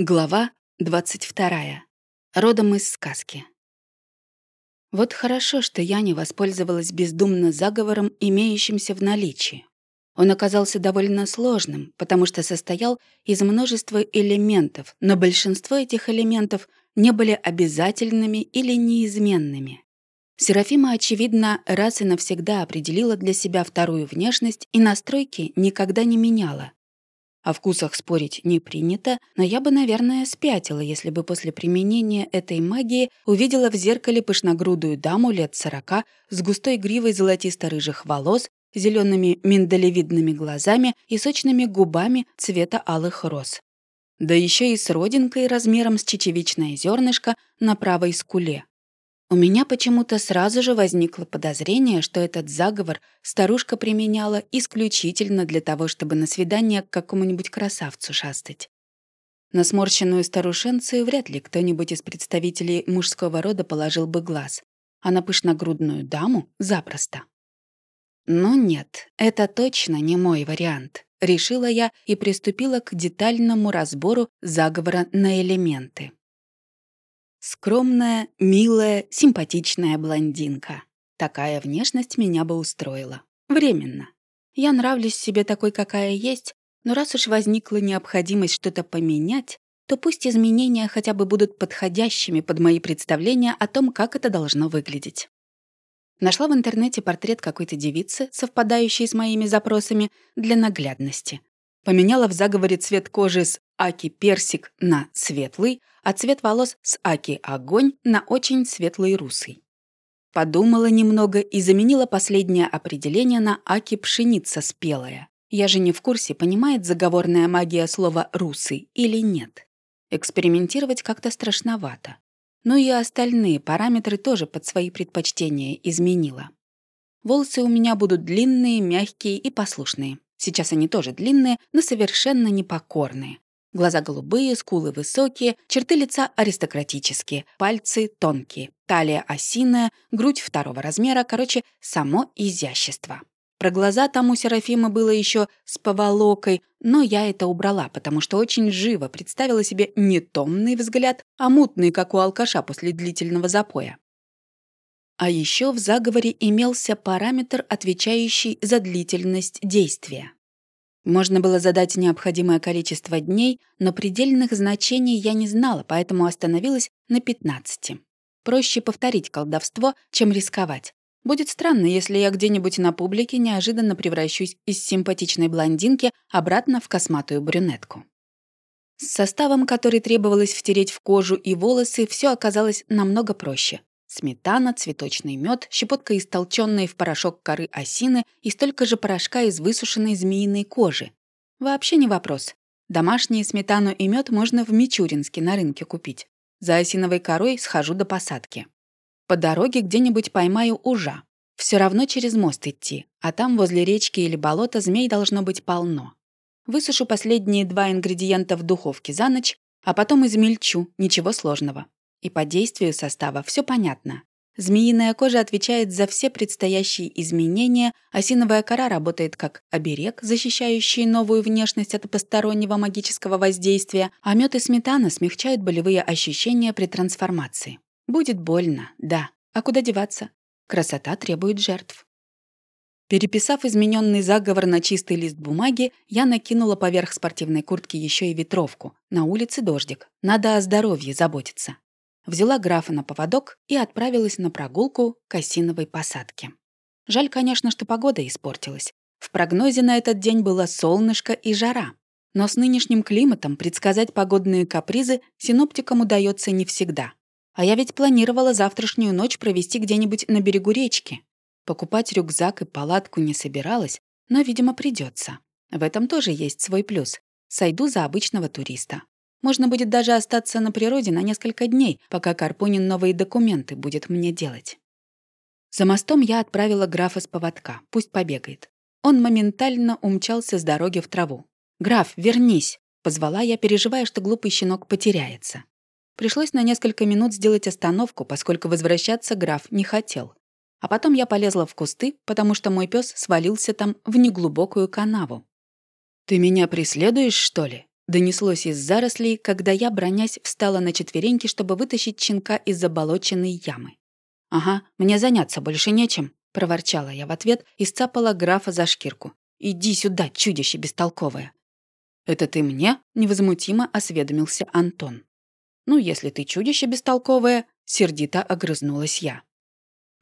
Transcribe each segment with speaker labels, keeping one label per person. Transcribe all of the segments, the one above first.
Speaker 1: Глава 22. Родом из сказки. Вот хорошо, что я не воспользовалась бездумно заговором, имеющимся в наличии. Он оказался довольно сложным, потому что состоял из множества элементов, но большинство этих элементов не были обязательными или неизменными. Серафима, очевидно, раз и навсегда определила для себя вторую внешность и настройки никогда не меняла. О вкусах спорить не принято, но я бы, наверное, спятила, если бы после применения этой магии увидела в зеркале пышногрудую даму лет сорока с густой гривой золотисто-рыжих волос, зелеными миндалевидными глазами и сочными губами цвета алых роз. Да еще и с родинкой размером с чечевичное зернышко на правой скуле. У меня почему-то сразу же возникло подозрение, что этот заговор старушка применяла исключительно для того, чтобы на свидание к какому-нибудь красавцу шастать. На сморщенную старушенцию вряд ли кто-нибудь из представителей мужского рода положил бы глаз, а на пышногрудную даму — запросто. «Ну нет, это точно не мой вариант», — решила я и приступила к детальному разбору заговора на элементы. Скромная, милая, симпатичная блондинка. Такая внешность меня бы устроила. Временно. Я нравлюсь себе такой, какая есть, но раз уж возникла необходимость что-то поменять, то пусть изменения хотя бы будут подходящими под мои представления о том, как это должно выглядеть. Нашла в интернете портрет какой-то девицы, совпадающий с моими запросами, для наглядности. Поменяла в заговоре цвет кожи с аки персик на светлый, а цвет волос с аки огонь на очень светлый русый. Подумала немного и заменила последнее определение на аки пшеница спелая. Я же не в курсе, понимает заговорная магия слова «русый» или нет. Экспериментировать как-то страшновато. Но и остальные параметры тоже под свои предпочтения изменила. Волосы у меня будут длинные, мягкие и послушные. Сейчас они тоже длинные, но совершенно непокорные. Глаза голубые, скулы высокие, черты лица аристократические, пальцы тонкие, талия осиная, грудь второго размера, короче, само изящество. Про глаза там у Серафима было еще с поволокой, но я это убрала, потому что очень живо представила себе не томный взгляд, а мутный, как у алкаша после длительного запоя. А еще в заговоре имелся параметр, отвечающий за длительность действия. Можно было задать необходимое количество дней, но предельных значений я не знала, поэтому остановилась на 15. Проще повторить колдовство, чем рисковать. Будет странно, если я где-нибудь на публике неожиданно превращусь из симпатичной блондинки обратно в косматую брюнетку. С составом, который требовалось втереть в кожу и волосы, все оказалось намного проще. Сметана, цветочный мед, щепотка истолченной в порошок коры осины и столько же порошка из высушенной змеиной кожи. Вообще не вопрос. Домашние сметану и мед можно в Мичуринске на рынке купить. За осиновой корой схожу до посадки. По дороге где-нибудь поймаю ужа. Все равно через мост идти, а там возле речки или болота змей должно быть полно. Высушу последние два ингредиента в духовке за ночь, а потом измельчу, ничего сложного. И по действию состава все понятно. Змеиная кожа отвечает за все предстоящие изменения, осиновая кора работает как оберег, защищающий новую внешность от постороннего магического воздействия, а мед и сметана смягчают болевые ощущения при трансформации. Будет больно, да. А куда деваться? Красота требует жертв. Переписав измененный заговор на чистый лист бумаги, я накинула поверх спортивной куртки еще и ветровку. На улице дождик. Надо о здоровье заботиться взяла графа на поводок и отправилась на прогулку к осиновой посадке. Жаль, конечно, что погода испортилась. В прогнозе на этот день было солнышко и жара. Но с нынешним климатом предсказать погодные капризы синоптикам удается не всегда. А я ведь планировала завтрашнюю ночь провести где-нибудь на берегу речки. Покупать рюкзак и палатку не собиралась, но, видимо, придется. В этом тоже есть свой плюс. Сойду за обычного туриста. Можно будет даже остаться на природе на несколько дней, пока Карпунин новые документы будет мне делать. За мостом я отправила графа с поводка, пусть побегает. Он моментально умчался с дороги в траву. «Граф, вернись!» — позвала я, переживая, что глупый щенок потеряется. Пришлось на несколько минут сделать остановку, поскольку возвращаться граф не хотел. А потом я полезла в кусты, потому что мой пес свалился там в неглубокую канаву. «Ты меня преследуешь, что ли?» Донеслось из зарослей, когда я, бронясь, встала на четвереньки, чтобы вытащить щенка из заболоченной ямы. «Ага, мне заняться больше нечем», — проворчала я в ответ и сцапала графа за шкирку. «Иди сюда, чудище бестолковое!» «Это ты мне?» — невозмутимо осведомился Антон. «Ну, если ты чудище бестолковое», — сердито огрызнулась я.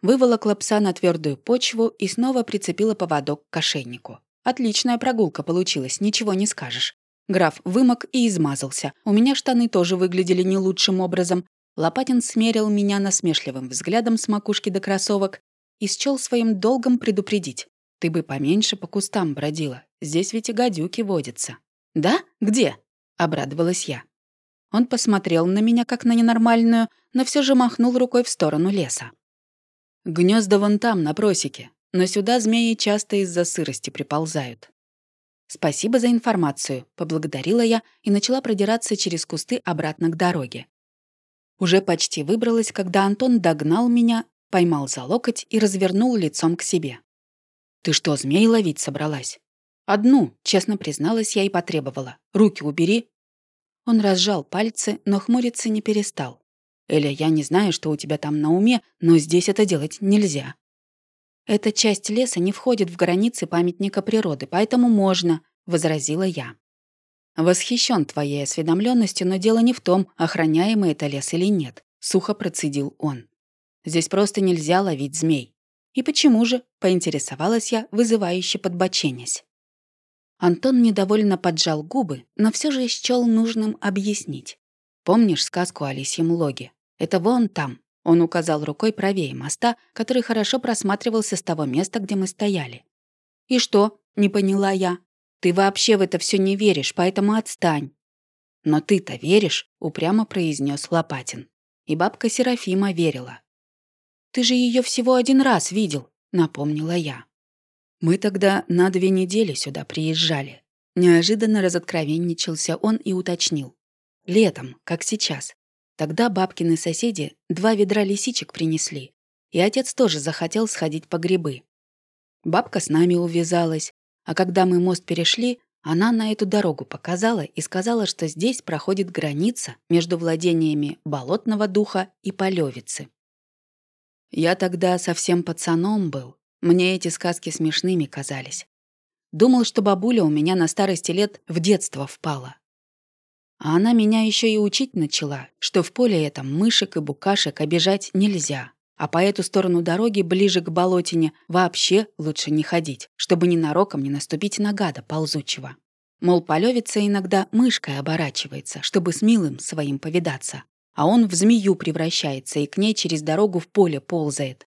Speaker 1: Выволокла пса на твердую почву и снова прицепила поводок к ошейнику. Отличная прогулка получилась, ничего не скажешь. Граф вымок и измазался. У меня штаны тоже выглядели не лучшим образом. Лопатин смерил меня насмешливым взглядом с макушки до кроссовок и счел своим долгом предупредить. «Ты бы поменьше по кустам бродила. Здесь ведь и гадюки водятся». «Да? Где?» — обрадовалась я. Он посмотрел на меня как на ненормальную, но все же махнул рукой в сторону леса. «Гнезда вон там, на просеке, но сюда змеи часто из-за сырости приползают. «Спасибо за информацию», — поблагодарила я и начала продираться через кусты обратно к дороге. Уже почти выбралась, когда Антон догнал меня, поймал за локоть и развернул лицом к себе. «Ты что, змей ловить собралась?» «Одну», — честно призналась я и потребовала. «Руки убери». Он разжал пальцы, но хмуриться не перестал. «Эля, я не знаю, что у тебя там на уме, но здесь это делать нельзя. «Эта часть леса не входит в границы памятника природы, поэтому можно», — возразила я. «Восхищен твоей осведомленностью, но дело не в том, охраняемый это лес или нет», — сухо процедил он. «Здесь просто нельзя ловить змей». «И почему же?» — поинтересовалась я, вызывающе подбоченясь. Антон недовольно поджал губы, но все же счел нужным объяснить. «Помнишь сказку о лисьем логе? Это вон там, он указал рукой правее моста, который хорошо просматривался с того места, где мы стояли. «И что?» — не поняла я. «Ты вообще в это все не веришь, поэтому отстань». «Но ты-то веришь?» — упрямо произнес Лопатин. И бабка Серафима верила. «Ты же ее всего один раз видел», — напомнила я. «Мы тогда на две недели сюда приезжали». Неожиданно разоткровенничался он и уточнил. «Летом, как сейчас. Тогда бабкины соседи два ведра лисичек принесли, и отец тоже захотел сходить по грибы. Бабка с нами увязалась, а когда мы мост перешли, она на эту дорогу показала и сказала, что здесь проходит граница между владениями болотного духа и полевицы. Я тогда совсем пацаном был, мне эти сказки смешными казались. Думал, что бабуля у меня на старости лет в детство впала. А она меня еще и учить начала, что в поле этом мышек и букашек обижать нельзя, а по эту сторону дороги, ближе к болотине, вообще лучше не ходить, чтобы ненароком не наступить на гада ползучего. Мол, полевица иногда мышкой оборачивается, чтобы с милым своим повидаться, а он в змею превращается и к ней через дорогу в поле ползает.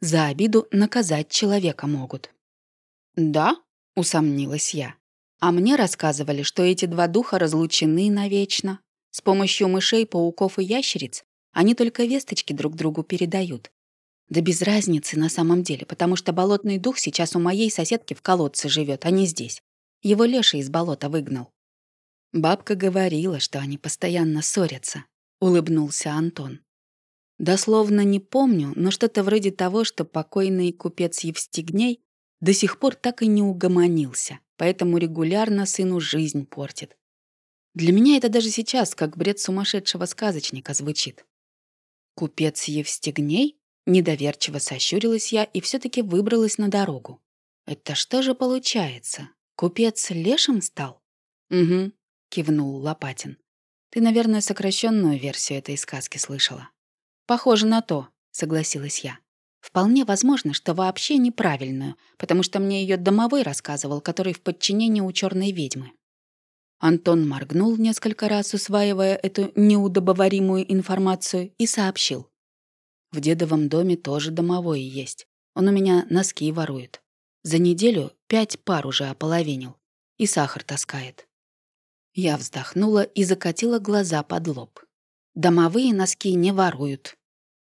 Speaker 1: За обиду наказать человека могут. «Да?» — усомнилась я. А мне рассказывали, что эти два духа разлучены навечно. С помощью мышей, пауков и ящериц они только весточки друг другу передают. Да без разницы на самом деле, потому что болотный дух сейчас у моей соседки в колодце живет, а не здесь. Его Леша из болота выгнал. Бабка говорила, что они постоянно ссорятся. Улыбнулся Антон. Дословно не помню, но что-то вроде того, что покойный купец Евстигней до сих пор так и не угомонился поэтому регулярно сыну жизнь портит. Для меня это даже сейчас как бред сумасшедшего сказочника звучит. Купец Евстигней? Недоверчиво сощурилась я и все таки выбралась на дорогу. Это что же получается? Купец лешим стал? Угу, кивнул Лопатин. Ты, наверное, сокращенную версию этой сказки слышала. Похоже на то, согласилась я. Вполне возможно, что вообще неправильную, потому что мне ее домовой рассказывал, который в подчинении у черной ведьмы. Антон моргнул несколько раз, усваивая эту неудобоваримую информацию, и сообщил. В дедовом доме тоже домовой есть. Он у меня носки ворует. За неделю пять пар уже ополовинил. И сахар таскает. Я вздохнула и закатила глаза под лоб. Домовые носки не воруют.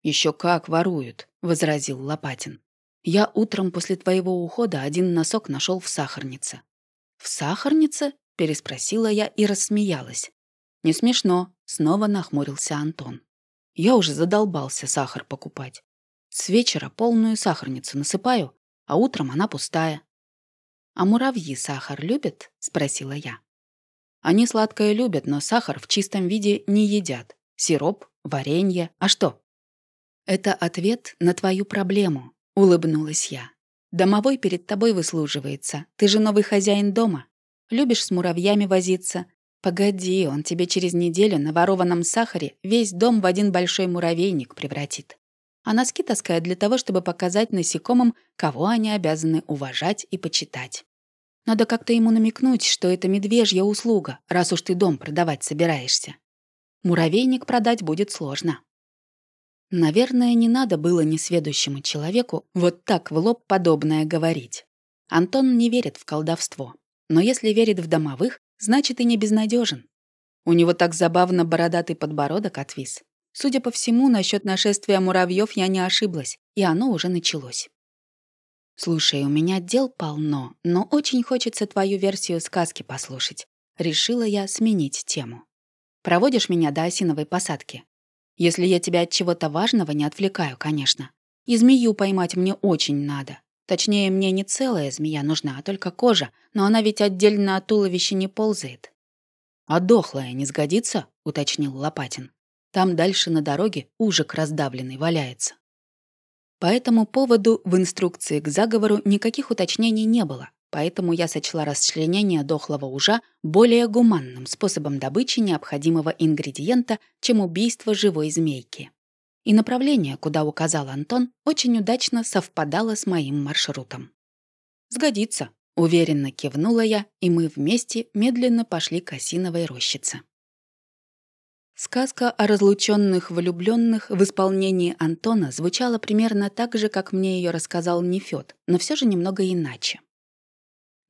Speaker 1: Еще как воруют возразил Лопатин. «Я утром после твоего ухода один носок нашел в сахарнице». «В сахарнице?» — переспросила я и рассмеялась. «Не смешно», — снова нахмурился Антон. «Я уже задолбался сахар покупать. С вечера полную сахарницу насыпаю, а утром она пустая». «А муравьи сахар любят?» — спросила я. Они сладкое любят, но сахар в чистом виде не едят. Сироп, варенье, а что? Это ответ на твою проблему, улыбнулась я. Домовой перед тобой выслуживается. Ты же новый хозяин дома. Любишь с муравьями возиться. Погоди, он тебе через неделю на ворованном сахаре весь дом в один большой муравейник превратит. А носки таскает для того, чтобы показать насекомым, кого они обязаны уважать и почитать. Надо как-то ему намекнуть, что это медвежья услуга, раз уж ты дом продавать собираешься. Муравейник продать будет сложно. Наверное, не надо было несведущему человеку вот так в лоб подобное говорить. Антон не верит в колдовство. Но если верит в домовых, значит и не безнадежен. У него так забавно бородатый подбородок отвис. Судя по всему, насчет нашествия муравьев я не ошиблась, и оно уже началось. «Слушай, у меня дел полно, но очень хочется твою версию сказки послушать». Решила я сменить тему. «Проводишь меня до осиновой посадки? Если я тебя от чего-то важного не отвлекаю, конечно. И змею поймать мне очень надо. Точнее, мне не целая змея нужна, а только кожа, но она ведь отдельно от туловища не ползает». «А дохлая не сгодится?» — уточнил Лопатин. «Там дальше на дороге ужик раздавленный валяется». По этому поводу в инструкции к заговору никаких уточнений не было, поэтому я сочла расчленение дохлого ужа более гуманным способом добычи необходимого ингредиента, чем убийство живой змейки. И направление, куда указал Антон, очень удачно совпадало с моим маршрутом. «Сгодится», — уверенно кивнула я, и мы вместе медленно пошли к осиновой рощице. Сказка о разлученных влюбленных в исполнении Антона звучала примерно так же, как мне ее рассказал Нефёд, но все же немного иначе.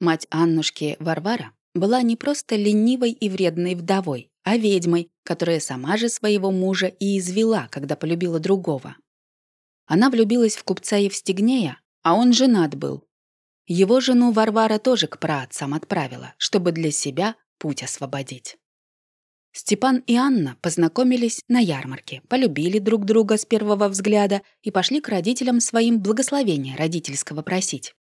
Speaker 1: Мать Аннушки, Варвара, была не просто ленивой и вредной вдовой, а ведьмой, которая сама же своего мужа и извела, когда полюбила другого. Она влюбилась в купца Евстигнея, а он женат был. Его жену Варвара тоже к праотцам отправила, чтобы для себя путь освободить. Степан и Анна познакомились на ярмарке, полюбили друг друга с первого взгляда и пошли к родителям своим благословения родительского просить.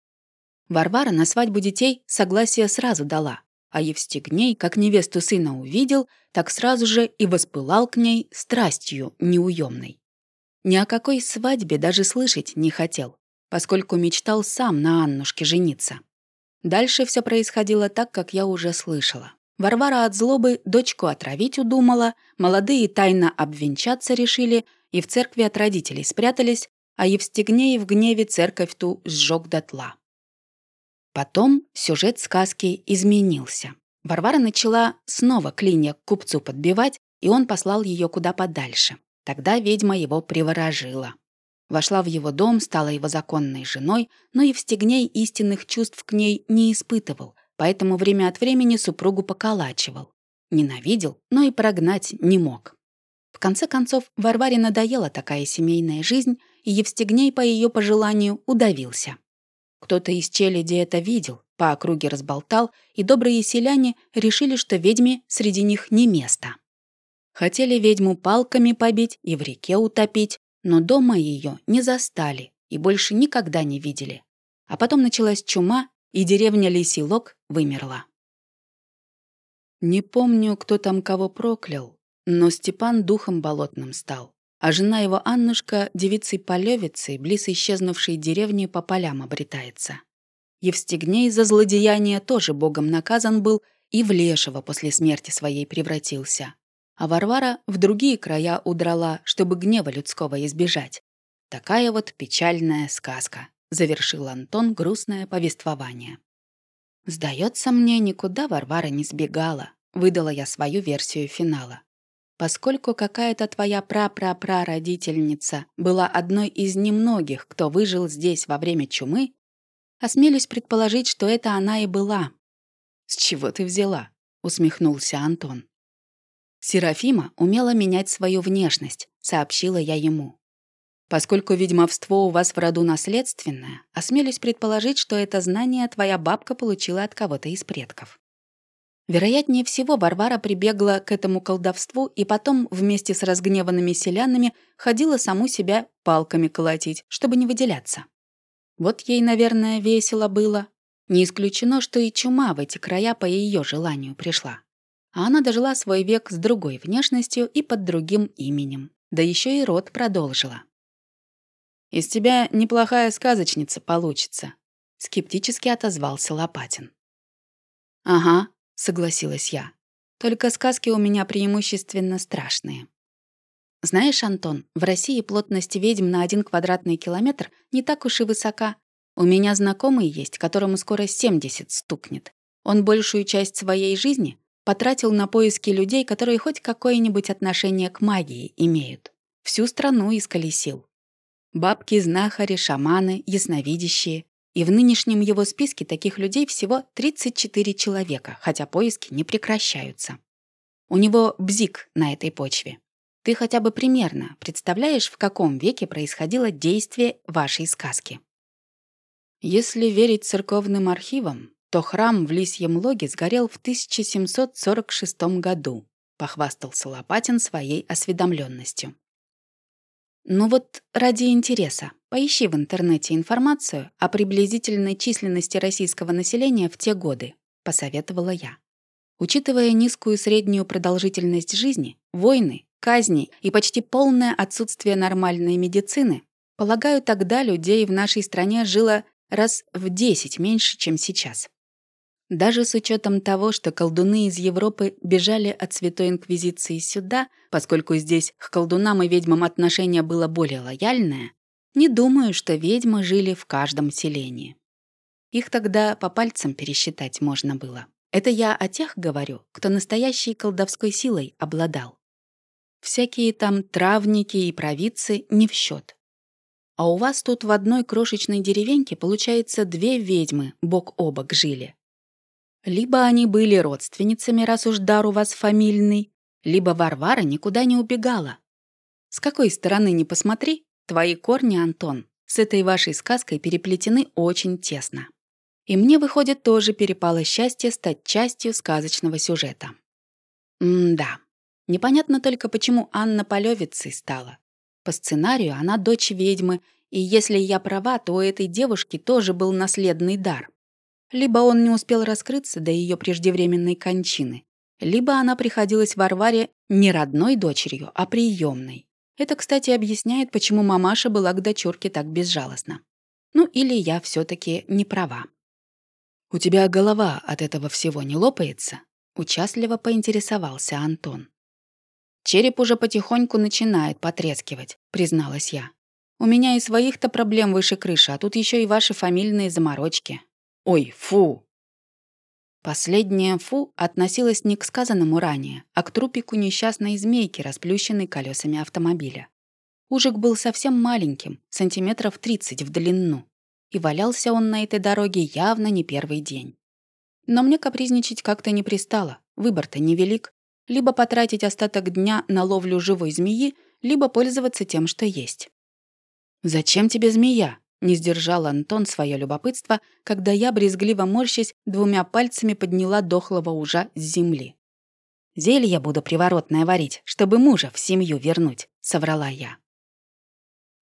Speaker 1: Варвара на свадьбу детей согласие сразу дала, а Евстигней, как невесту сына увидел, так сразу же и воспылал к ней страстью неуемной. Ни о какой свадьбе даже слышать не хотел, поскольку мечтал сам на Аннушке жениться. Дальше все происходило так, как я уже слышала. Варвара от злобы дочку отравить удумала, молодые тайно обвенчаться решили и в церкви от родителей спрятались, а Евстигней в гневе церковь ту сжег дотла. Потом сюжет сказки изменился. Варвара начала снова клинья к купцу подбивать, и он послал ее куда подальше. Тогда ведьма его приворожила. Вошла в его дом, стала его законной женой, но Евстигней истинных чувств к ней не испытывал, поэтому время от времени супругу поколачивал. Ненавидел, но и прогнать не мог. В конце концов, Варваре надоела такая семейная жизнь, и Евстигней по ее пожеланию удавился. Кто-то из челяди это видел, по округе разболтал, и добрые селяне решили, что ведьме среди них не место. Хотели ведьму палками побить и в реке утопить, но дома ее не застали и больше никогда не видели. А потом началась чума, и деревня Лисилок вымерла. Не помню, кто там кого проклял, но Степан духом болотным стал, а жена его Аннушка девицей-полевицей близ исчезнувшей деревни по полям обретается. Евстигней за злодеяние тоже богом наказан был и в лешего после смерти своей превратился. А Варвара в другие края удрала, чтобы гнева людского избежать. Такая вот печальная сказка завершил Антон грустное повествование. Сдается мне, никуда Варвара не сбегала, выдала я свою версию финала. Поскольку какая-то твоя пра-пра-пра-родительница была одной из немногих, кто выжил здесь во время чумы, осмелюсь предположить, что это она и была. «С чего ты взяла?» — усмехнулся Антон. Серафима умела менять свою внешность, сообщила я ему. Поскольку ведьмовство у вас в роду наследственное, осмелюсь предположить, что это знание твоя бабка получила от кого-то из предков. Вероятнее всего, Варвара прибегла к этому колдовству и потом вместе с разгневанными селянами ходила саму себя палками колотить, чтобы не выделяться. Вот ей, наверное, весело было. Не исключено, что и чума в эти края по ее желанию пришла. А она дожила свой век с другой внешностью и под другим именем. Да еще и род продолжила.
Speaker 2: «Из тебя неплохая сказочница получится», — скептически отозвался Лопатин.
Speaker 1: «Ага», — согласилась я. «Только сказки у меня преимущественно страшные». Знаешь, Антон, в России плотность ведьм на один квадратный километр не так уж и высока. У меня знакомый есть, которому скоро 70 стукнет. Он большую часть своей жизни потратил на поиски людей, которые хоть какое-нибудь отношение к магии имеют. Всю страну исколесил. Бабки, знахари, шаманы, ясновидящие. И в нынешнем его списке таких людей всего 34 человека, хотя поиски не прекращаются. У него бзик на этой почве. Ты хотя бы примерно представляешь, в каком веке происходило действие вашей сказки?
Speaker 2: Если верить церковным архивам, то храм в Лисьем Логе сгорел в 1746 году, похвастался Лопатин своей осведомленностью.
Speaker 1: Ну вот ради интереса, поищи в интернете информацию о приблизительной численности российского населения в те годы, посоветовала я. Учитывая низкую среднюю продолжительность жизни, войны, казни и почти полное отсутствие нормальной медицины, полагаю, тогда людей в нашей стране жило раз в 10 меньше, чем сейчас. Даже с учетом того, что колдуны из Европы бежали от Святой Инквизиции сюда, поскольку здесь к колдунам и ведьмам отношение было более лояльное, не думаю, что ведьмы жили в каждом селении. Их тогда по пальцам пересчитать можно было. Это я о тех говорю, кто настоящей колдовской силой обладал. Всякие там травники и провидцы не в счет. А у вас тут в одной крошечной деревеньке, получается, две ведьмы бок о бок жили. Либо они были родственницами, раз уж дар у вас фамильный, либо Варвара никуда не убегала. С какой стороны ни посмотри, твои корни, Антон, с этой вашей сказкой переплетены очень тесно. И мне, выходит, тоже перепало счастье стать частью сказочного сюжета. М-да. Непонятно только, почему Анна полевицей стала. По сценарию она дочь ведьмы, и если я права, то у этой девушки тоже был наследный дар. Либо он не успел раскрыться до ее преждевременной кончины, либо она приходилась Варваре не родной дочерью, а приемной. Это, кстати, объясняет, почему мамаша была к дочурке так безжалостна. Ну или я все таки не права.
Speaker 2: «У тебя голова от этого всего не лопается?» — участливо поинтересовался Антон.
Speaker 1: «Череп уже потихоньку начинает потрескивать», — призналась я. «У меня и своих-то проблем выше крыши, а тут еще и ваши фамильные заморочки».
Speaker 2: Ой, фу!»
Speaker 1: Последнее «фу» относилось не к сказанному ранее, а к трупику несчастной змейки, расплющенной колесами автомобиля. Ужик был совсем маленьким, сантиметров 30 в длину, и валялся он на этой дороге явно не первый день. Но мне капризничать как-то не пристало, выбор-то невелик. Либо потратить остаток дня на ловлю живой змеи, либо пользоваться тем, что есть.
Speaker 2: «Зачем тебе змея?»
Speaker 1: Не сдержал Антон свое любопытство, когда я, брезгливо морщась, двумя пальцами подняла дохлого ужа с земли. «Зелье буду приворотное варить, чтобы мужа в семью вернуть», — соврала я.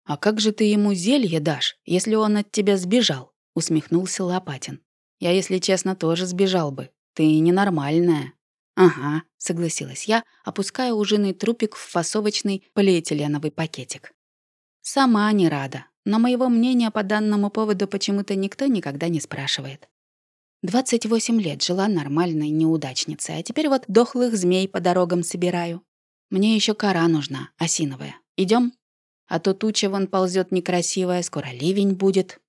Speaker 2: «А как же ты ему зелье дашь, если он от тебя сбежал?» — усмехнулся Лопатин. «Я, если честно, тоже сбежал бы. Ты ненормальная».
Speaker 1: «Ага», — согласилась я, опуская ужиный трупик в фасовочный полиэтиленовый пакетик. «Сама не рада, но моего мнения по данному поводу почему-то никто никогда не спрашивает. 28 лет жила нормальной неудачницей, а теперь вот дохлых змей по дорогам собираю. Мне еще кора нужна, осиновая. Идем? А то туча вон ползет некрасивая, скоро ливень будет.